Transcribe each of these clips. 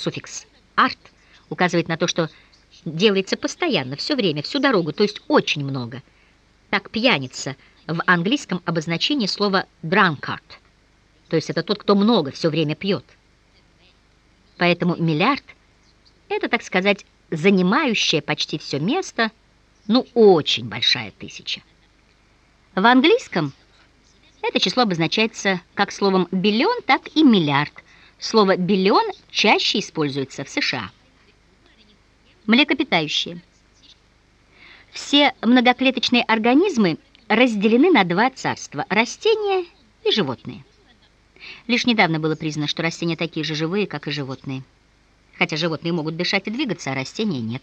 Суффикс «арт» указывает на то, что делается постоянно, все время, всю дорогу, то есть очень много. Так пьяница в английском обозначении слова drunkard, то есть это тот, кто много все время пьет. Поэтому миллиард – это, так сказать, занимающая почти все место, ну, очень большая тысяча. В английском это число обозначается как словом «биллион», так и «миллиард». Слово «биллион» чаще используется в США. Млекопитающие. Все многоклеточные организмы разделены на два царства – растения и животные. Лишь недавно было признано, что растения такие же живые, как и животные. Хотя животные могут дышать и двигаться, а растения нет.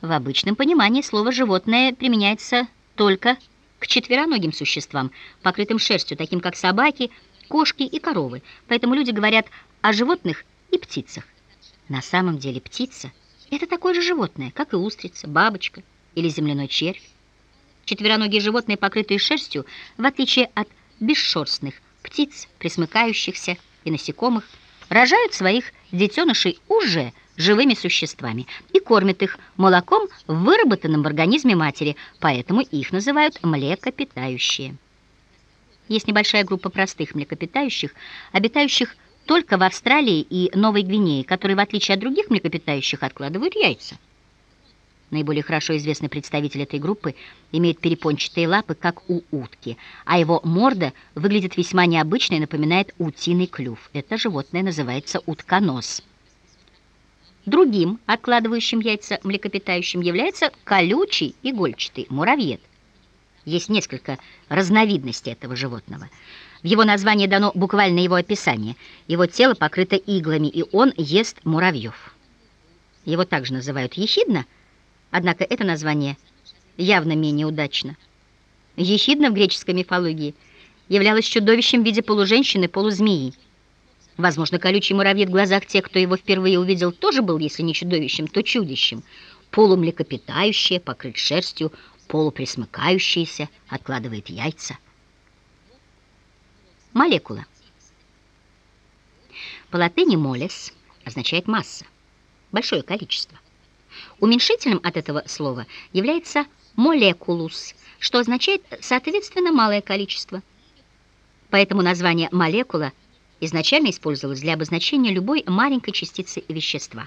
В обычном понимании слово «животное» применяется только к четвероногим существам, покрытым шерстью, таким как собаки, кошки и коровы. Поэтому люди говорят о животных и птицах. На самом деле птица – это такое же животное, как и устрица, бабочка или земляной червь. Четвероногие животные, покрытые шерстью, в отличие от бесшерстных птиц, присмыкающихся и насекомых, рожают своих детенышей уже живыми существами и кормят их молоком, выработанным в организме матери, поэтому их называют млекопитающие. Есть небольшая группа простых млекопитающих, обитающих только в Австралии и Новой Гвинее, которые, в отличие от других млекопитающих, откладывают яйца. Наиболее хорошо известный представитель этой группы имеет перепончатые лапы, как у утки, а его морда выглядит весьма необычно и напоминает утиный клюв. Это животное называется утконос. Другим, откладывающим яйца млекопитающим, является колючий игольчатый муравьед. Есть несколько разновидностей этого животного. В его названии дано буквально его описание. Его тело покрыто иглами, и он ест муравьев. Его также называют ехидна – Однако это название явно менее удачно. Ехидна в греческой мифологии являлась чудовищем в виде полуженщины, полузмеи. Возможно, колючий муравей в глазах тех, кто его впервые увидел, тоже был, если не чудовищем, то чудищем. Полумлекопитающее, покрыт шерстью, полуприсмыкающееся, откладывает яйца. Молекула. По латыни «молес» означает «масса», большое количество. Уменьшителем от этого слова является молекулус, что означает, соответственно, малое количество. Поэтому название молекула изначально использовалось для обозначения любой маленькой частицы вещества.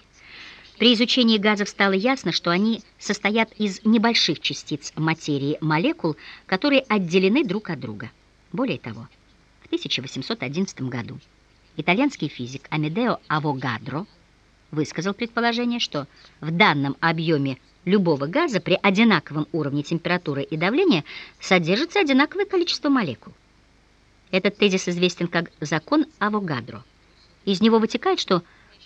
При изучении газов стало ясно, что они состоят из небольших частиц материи молекул, которые отделены друг от друга. Более того, в 1811 году итальянский физик Амедео Авогадро высказал предположение, что в данном объеме любого газа при одинаковом уровне температуры и давления содержится одинаковое количество молекул. Этот тезис известен как закон Авогадро. Из него вытекает, что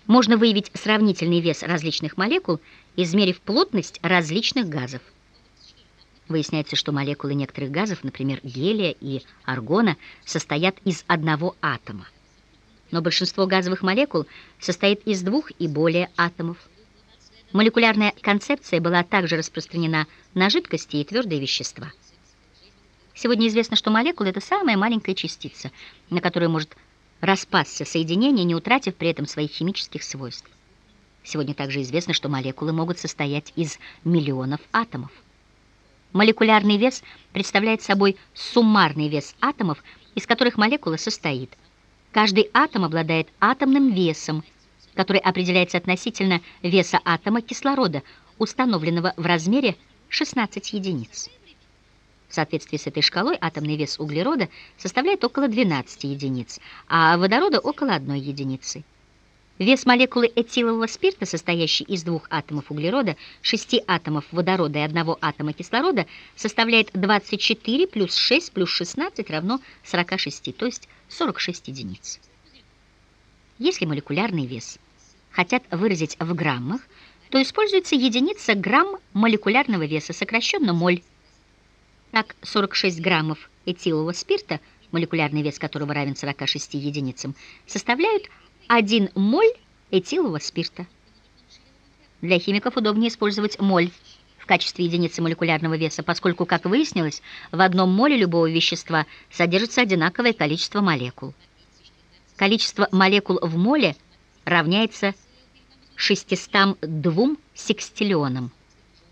можно выявить сравнительный вес различных молекул, измерив плотность различных газов. Выясняется, что молекулы некоторых газов, например, гелия и аргона, состоят из одного атома но большинство газовых молекул состоит из двух и более атомов. Молекулярная концепция была также распространена на жидкости и твердые вещества. Сегодня известно, что молекула — это самая маленькая частица, на которой может распасться соединение, не утратив при этом своих химических свойств. Сегодня также известно, что молекулы могут состоять из миллионов атомов. Молекулярный вес представляет собой суммарный вес атомов, из которых молекула состоит – Каждый атом обладает атомным весом, который определяется относительно веса атома кислорода, установленного в размере 16 единиц. В соответствии с этой шкалой атомный вес углерода составляет около 12 единиц, а водорода около 1 единицы. Вес молекулы этилового спирта, состоящей из двух атомов углерода, шести атомов водорода и одного атома кислорода, составляет 24 плюс 6 плюс 16 равно 46, то есть 46 единиц. Если молекулярный вес хотят выразить в граммах, то используется единица грамм молекулярного веса, сокращенно моль. Так, 46 граммов этилового спирта, молекулярный вес которого равен 46 единицам, составляют 1 моль этилового спирта. Для химиков удобнее использовать моль в качестве единицы молекулярного веса, поскольку, как выяснилось, в одном моле любого вещества содержится одинаковое количество молекул. Количество молекул в моле равняется 602 секстиллионам.